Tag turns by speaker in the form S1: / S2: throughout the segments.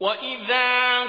S1: وَإِذَا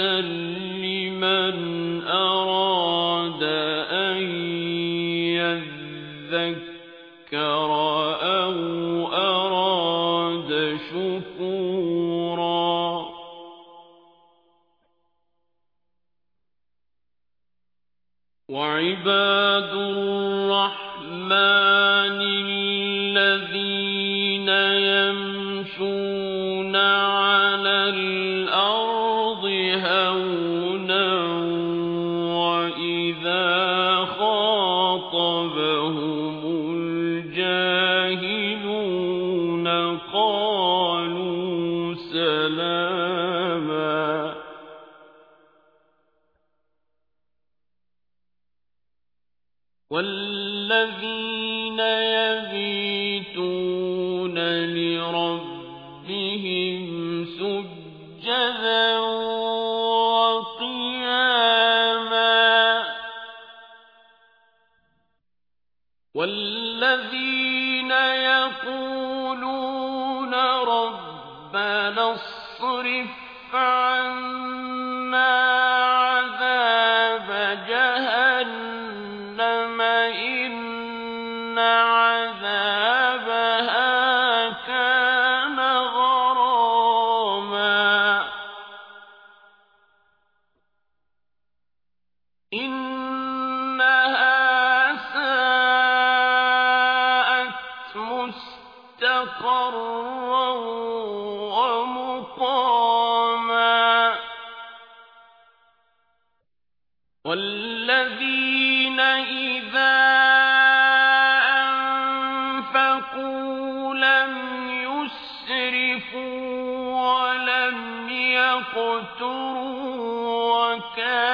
S1: لِّمَنْ أَرَادَ أَن يَذَّكَّرَ أَوْ أَرَادَ شُكُورًا. وَعِبَادُ الرَّحْمَٰنِ وَإِذَا خَاطَبَهُمُ الْجَاهِلُونَ قَالُوا سَلَامًا. وَالَّذِينَ يَبِيتُونَ لِرَبِّهِمْ سُجَّدًا رَبَّنَا اصْرِفْ عَنَّا عَذَابَ جَهَنَّمَ إِنَّ عَذَابَهَا كَانَ غَرَامًا. إِنَّهَا أَنفَقُوا لَمْ وَلَمْ يَقْتُرُوا وَكَانَ